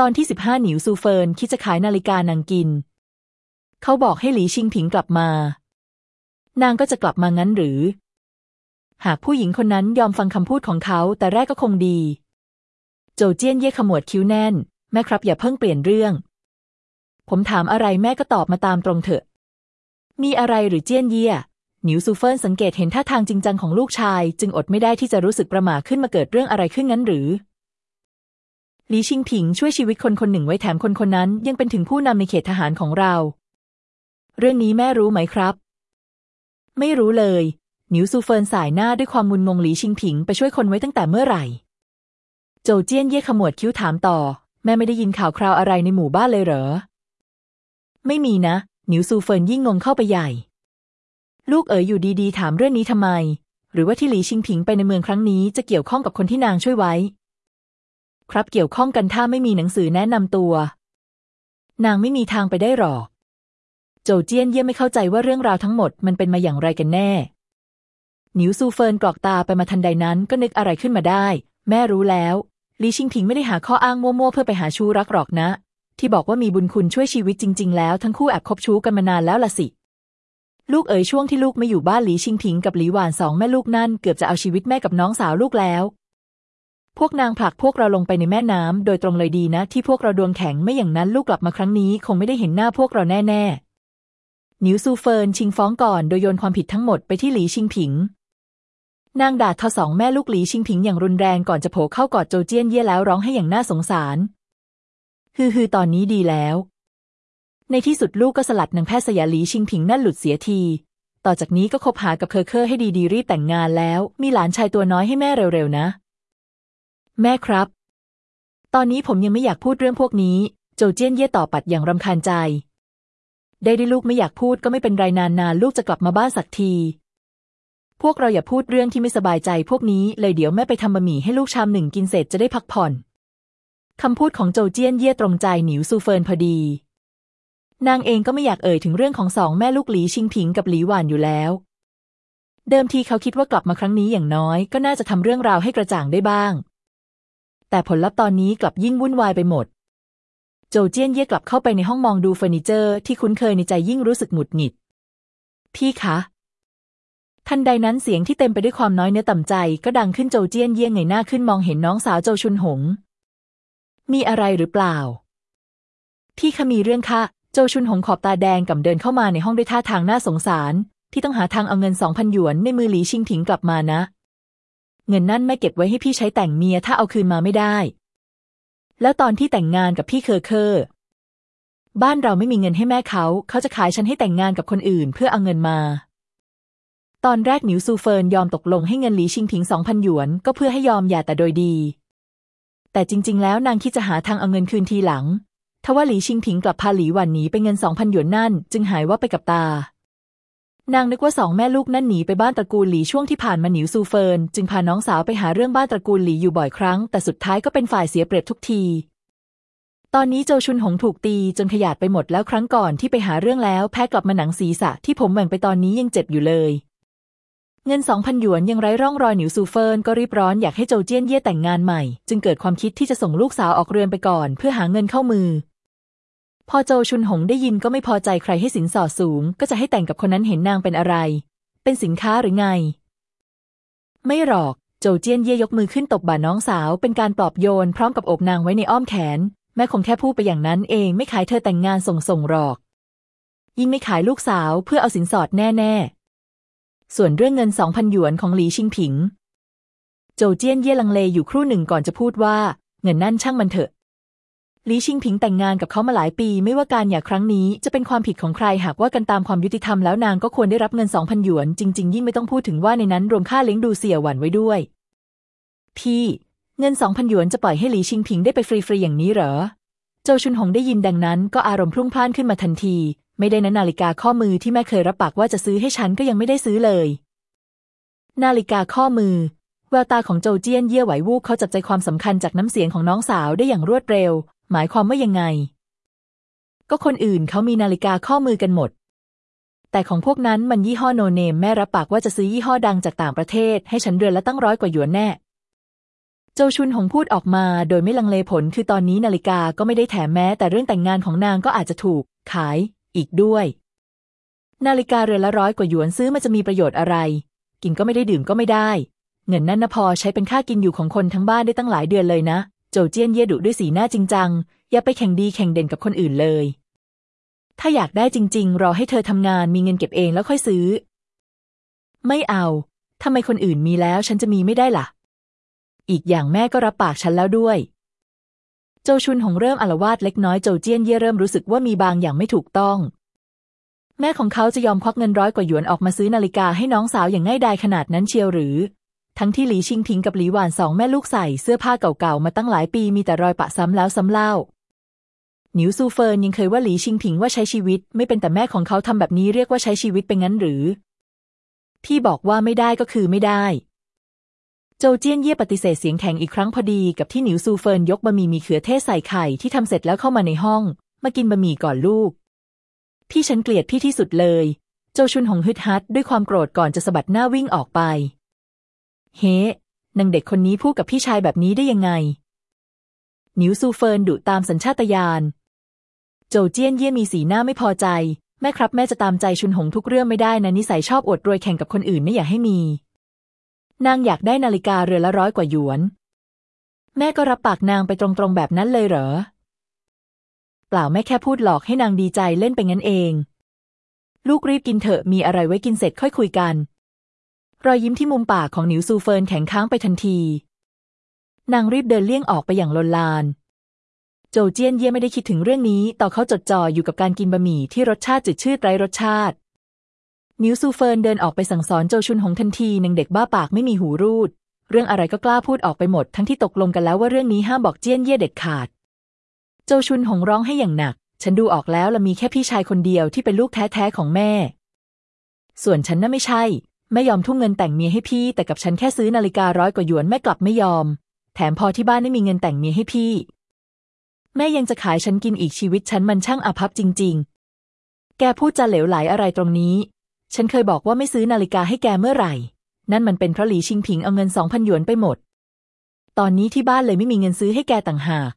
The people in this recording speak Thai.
ตอนที่สิบห้าหนิวซูเฟินคิดจะขายนาฬิกานางกิน เขาบอกให้หลีชิงผิงกลับมา นางก็จะกลับมางั้นหรือ หากผู้หญิงคนนั้นยอมฟังคำพูดของเขาแต่แรกก็คงดี โจเจี้ยนเย่ขมวดคิ้วแน่น แม่ครับอย่าเพิ่งเปลี่ยนเรื่อง ผมถามอะไรแม่ก็ตอบมาตามตรงเถอะ มีอะไรหรือเจี้ยนเย่หนิวซูเฟินสังเกตเห็นท่าทางจริงจังของลูกชาย จึงอดไม่ได้ที่จะรู้สึกประหม่าขึ้นมาเกิดเรื่องอะไรขึ้นงั้นหรือ หลีชิงผิงช่วยชีวิตคนคนหนึ่งไว้แถมคนคนนั้น ยังเป็นถึงผู้นำในเขตทหารของเรา เรื่องนี้แม่รู้ไหมครับ ไม่รู้เลยหนิวซูเฟินส่ายหน้าด้วยความงุนงงหลีชิงผิงไปช่วยคนไว้ตั้งแต่เมื่อไหร่ โจเจี้ยนเย่ขมวดคิ้วถามต่อ แม่ไม่ได้ยินข่าวคราวอะไรในหมู่บ้านเลยเหรอ ไม่มีนะหนิวซูเฟินยิ่งงงเข้าไปใหญ่ ลูกเอ๋ยอยู่ดีๆ ถามเรื่องนี้ทำไม หรือว่าที่หลีชิงผิงไปในเมืองครั้งนี้จะเกี่ยวข้องกับคนที่นางช่วยไว้ ครับเกี่ยวข้องกันถ้าไม่มีหนังสือแนะนำตัว นางไม่มีทางไปได้หรอก โจเจี้ยนเยี่ยไม่เข้าใจว่าเรื่องราวทั้งหมดมันเป็นมาอย่างไรกันแน่ หนิวซูเฟินกลอกตาไปมาทันใดนั้นก็นึกอะไรขึ้นมาได้ แม่รู้แล้วหลีชิงผิงไม่ได้หาข้ออ้างมั่วๆเพื่อไปหาชู้รักหรอกนะ ที่บอกว่ามีบุญคุณช่วยชีวิตจริง ๆ แล้วทั้งคู่แอบคบชู้กันมานานแล้วละสิลูกเอ๋ยช่วงที่ลูกไม่อยู่บ้านหลีชิงผิงกับหลีหวานสองแม่ลูกนั่นเกือบจะเอาชีวิตแม่กับน้องสาวลูกแล้ว พวกนางผลักพวกเราลงไปในแม่น้ำโดยตรงเลยดีนะ ที่พวกเราดวงแข็งไม่อย่างนั้นลูกกลับมาครั้งนี้ คงไม่ได้เห็นหน้าพวกเราแน่ๆหนิวซูเฟินชิงฟ้องก่อนโดยโยนความผิดทั้งหมดไปที่หลีชิงผิง นางด่าทอสองแม่ลูกหลีชิงผิงอย่างรุนแรงก่อนจะโผล่เข้ากอดโจเจี้ยนเย่แล้วร้องไห้อย่างน่าสงสารฮือฮือตอนนี้ดีแล้ว ในที่สุดลูกก็สลัดนางแพทย์สยาหลีชิงผิงนั่นหลุดเสียที ต่อจากนี้ก็คบหากับเคอเคอร์ให้ดีๆรีบแต่งงานแล้ว มีหลานชายตัวน้อยให้แม่เร็วๆนะ แม่ครับ ตอนนี้ผมยังไม่อยากพูดเรื่องพวกนี้ โจเจี้ยนเย่ตอบปัดอย่างรำคาญใจ ได้ได้ลูกไม่อยากพูดก็ไม่เป็นไรนานๆลูกจะกลับมาบ้านสักที พวกเราอย่าพูดเรื่องที่ไม่สบายใจพวกนี้เลยเดี๋ยวแม่ไปทำบะหมี่ให้ลูกชามหนึ่งกินเสร็จจะได้พักผ่อนคำพูดของโจเจี้ยนเย่ตรงใจหนิวซูเฟินพอดี นางเองก็ไม่อยากเอ่ยถึงเรื่องของสองแม่ลูกหลีชิงผิงกับหลีหวานอยู่แล้ว เดิมทีเขาคิดว่ากลับมาครั้งนี้อย่างน้อยก็น่าจะทำเรื่องราวให้กระจ่างได้บ้าง แต่ผลลัพธ์ตอนนี้กลับยิ่งวุ่นวายไปหมด โจเจี้ยนเย่กลับเข้าไปในห้องมองดูเฟอร์นิเจอร์ที่คุ้นเคยในใจยิ่งรู้สึกหงุดหงิด พี่คะ ทันใดนั้นเสียงที่เต็มไปด้วยความน้อยเนื้อต่ำใจ ก็ดังขึ้นโจเจี้ยนเย่เงยหน้าขึ้นมองเห็นน้องสาวโจชุนหง มีอะไรหรือเปล่า พี่คะมีเรื่องค่ะ โจชุนหงขอบตาแดงกับเดินเข้ามาในห้องด้วยท่าทางน่าสงสาร พี่ต้องหาทางเอาเงินสองพันหยวนในมือหลีชิงผิงกลับมานะ เงินนั่นแม่เก็บไว้ให้พี่ใช้แต่งเมียถ้าเอาคืนมาไม่ได้ แล้วตอนที่แต่งงานกับพี่เคอเคอร์บ้านเราไม่มีเงินให้แม่เขา เขาจะขายฉันให้แต่งงานกับคนอื่นเพื่อเอาเงินมา ตอนแรกหนิวซูเฟินยอมตกลงให้เงินหลีชิงผิงสองพันหยวน ก็เพื่อให้ยอมหย่าแต่โดยดี แต่จริง ๆ แล้วนางคิดจะหาทางเอาเงินคืนทีหลังทว่าหลีชิงผิงกลับพาหลีหวานหนีไปเงินสองพันหยวนนั่น จึงหายวับไปกับตา นางนึกว่าสองแม่ลูกนั่นหนีไปบ้านตระกูลหลีช่วงที่ผ่านมาหนิวซูเฟิน จึงพาน้องสาวไปหาเรื่องบ้านตระกูลหลีอยู่บ่อยครั้ง แต่สุดท้ายก็เป็นฝ่ายเสียเปรียบทุกที ตอนนี้โจชุนหงถูกตีจนขยาดไปหมดแล้วครั้งก่อนที่ไปหาเรื่องแล้วแพ้กลับมาหนังศีรษะที่ผมแหว่งไปตอนนี้ยังเจ็บอยู่เลย เงินสองพันหยวนยังไร้ร่องรอยหนิวซูเฟินก็รีบร้อนอยากให้โจเจี้ยนเย่แต่งงานใหม่ จึงเกิดความคิดที่จะส่งลูกสาวออกเรือนไปก่อน เพื่อหาเงินเข้ามือ พอโจชุนหงได้ยินก็ไม่พอใจใครให้สินสอดสูง ก็จะให้แต่งกับคนนั้นเห็นนางเป็นอะไร เป็นสินค้าหรือไง ไม่หรอก โจเจี้ยนเย่ยกมือขึ้นตบบ่าน้องสาว เป็นการปลอบโยนพร้อมกับอบนางไว้ในอ้อมแขน แม่คงแค่พูดไปอย่างนั้นเองไม่ขายเธอแต่งงานส่งส่งหรอก ยิ่งไม่ขายลูกสาวเพื่อเอาสินสอดแน่ ๆ ส่วนเรื่องเงินสองพันหยวนของหลีชิงผิง โจเจี้ยนเย่ลังเลอยู่ครู่หนึ่งก่อนจะพูดว่า เงินนั่นช่างมันเถอะ ลีชิงผิงแต่งงานกับเขามาหลายปี ไม่ว่าการหย่าครั้งนี้จะเป็นความผิดของใครหากว่ากันตามความยุติธรรมแล้วนางก็ควรได้รับเงินสองพันหยวน จริง ๆ ยิ่งไม่ต้องพูดถึงว่าในนั้นรวมค่าเลี้ยงดูเสี่ยหวันไว้ด้วย พี่ เงินสองพันหยวนจะปล่อยให้หลีชิงผิงได้ไปฟรีๆอย่างนี้เหรอ โจชุนหงได้ยินดังนั้นก็อารมณ์พลุ่งพล่านขึ้นมาทันที ไม่ได้นะนาฬิกาข้อมือที่แม่เคยรับปากว่าจะซื้อให้ฉันก็ยังไม่ได้ซื้อเลย นาฬิกาข้อมือแววตาของโจเจี้ยนเย่ยไหววูบเขาจับใจความสำคัญจากน้ำเสียงของน้องสาวได้อย่างรวดเร็ว หมายความว่ายังไง ก็คนอื่นเขามีนาฬิกาข้อมือกันหมด แต่ของพวกนั้นมันยี่ห้อโนเนมแม่รับปากว่าจะซื้อยี่ห้อดังจากต่างประเทศ ให้ฉันเดือนละตั้งร้อยกว่าหยวนแน่ โจชุนหงพูดออกมาโดยไม่ลังเลผลคือตอนนี้นาฬิกาก็ไม่ได้แถมแม้ แต่เรื่องแต่งงานของนางก็อาจจะถูก ขาย อีกด้วย นาฬิกาเรือนละร้อยกว่าหยวนซื้อมาจะมีประโยชน์อะไร กินก็ไม่ได้ดื่มก็ไม่ได้ เงินนั่นนะพอใช้เป็นค่ากินอยู่ของคนทั้งบ้านได้ตั้งหลายเดือนเลยนะ โจเจี้ยนเย่ดุด้วยสีหน้าจริงจัง อย่าไปแข่งดีแข่งเด่นกับคนอื่นเลย ถ้าอยากได้จริง ๆ รอให้เธอทำงานมีเงินเก็บเองแล้วค่อยซื้อ ไม่เอาทำไมคนอื่นมีแล้วฉันจะมีไม่ได้ล่ะ อีกอย่างแม่ก็รับปากฉันแล้วด้วย โจชุนหงเริ่มอารวาสเล็กน้อยโจเจี้ยนเย่เริ่มรู้สึกว่ามีบางอย่างไม่ถูกต้อง แม่ของเขาจะยอมควักเงินร้อยกว่าหยวนออกมาซื้อนาฬิกาให้น้องสาวอย่างง่ายดายขนาดนั้นเชียวหรือ ทั้งที่หลีชิงผิงกับหลีหวานสองแม่ลูกใส่เสื้อผ้าเก่าๆมาตั้งหลายปีมีแต่รอยปะซ้ำแล้วซ้ำเล่าหนิวซูเฟินยังเคยว่าหลีชิงพิงว่าใช้ชีวิต ไม่เป็นแต่แม่ของเขาทำแบบนี้เรียกว่าใช้ชีวิตเป็นงั้นหรือ ที่บอกว่าไม่ได้ก็คือไม่ได้ โจเจี้ยนเย่ปฏิเสธเสียงแข็งอีกครั้งพอดีกับที่หนิวซูเฟินยกบะหมี่มะเขือเทศใส่ไข่ที่ทำเสร็จแล้วเข้ามาในห้อง มากินบะหมี่ก่อนลูก พี่ฉันเกลียดพี่ที่สุดเลย โจชุนหงฮึดฮัดด้วยความโกรธก่อนจะสะบัดหน้าวิ่งออกไป เฮ้นางเด็กคนนี้พูดกับพี่ชายแบบนี้ได้ยังไง หนิวซูเฟินดุตามสัญชาตญาณ โจเจี้ยนเยี่ยมีสีหน้าไม่พอใจ แม่ครับแม่จะตามใจชุนหงทุกเรื่องไม่ได้นะนิสัยชอบอวดรวยแข่งกับคนอื่นไม่อยากให้มี นางอยากได้นาฬิกาเรือนละร้อยกว่าหยวน แม่ก็รับปากนางไปตรงๆแบบนั้นเลยเหรอ เปล่าแม่แค่พูดหลอกให้นางดีใจเล่นไปงั้นเอง ลูกรีบกินเถอะมีอะไรไว้กินเสร็จค่อยคุยกัน รอยยิ้มที่มุมปากของหนิวซูเฟินแข็งค้างไปทันที นางรีบเดินเลี่ยงออกไปอย่างลนลาน โจเจี้ยนเย่ไม่ได้คิดถึงเรื่องนี้ ต่อเขาจดจ่ออยู่กับการกินบะหมี่ที่รสชาติจืดชืดไร้รสชาติ หนิวซูเฟินเดินออกไปสั่งสอนโจชุนหงทันทีนางเด็กบ้าปากไม่มีหูรูด เรื่องอะไรก็กล้าพูดออกไปหมด ทั้งที่ตกลงกันแล้วว่าเรื่องนี้ห้ามบอกเจี้ยนเย่เด็ดขาด โจชุนหงร้องให้อย่างหนัก ฉันดูออกแล้วละมีแค่พี่ชายคนเดียวที่เป็นลูกแท้ๆของแม่ ส่วนฉันน่ะไม่ใช่ แม่ยอมทุ่มเงินแต่งเมียให้พี่ แต่กับฉันแค่ซื้อนาฬิการ้อยกว่าหยวนแม่กลับไม่ยอม แถมพอที่บ้านไม่มีเงินแต่งเมียให้พี่ แม่ยังจะขายฉันกินอีกชีวิตฉันมันช่างอาภัพจริง ๆ แกพูดจะเหลวไหลอะไรตรงนี้ ฉันเคยบอกว่าไม่ซื้อนาฬิกาให้แกเมื่อไหร่ นั่นมันเป็นเพราะหลีชิงผิงเอาเงินสองพันหยวนไปหมด ตอนนี้ที่บ้านเลยไม่มีเงินซื้อให้แกต่างหาก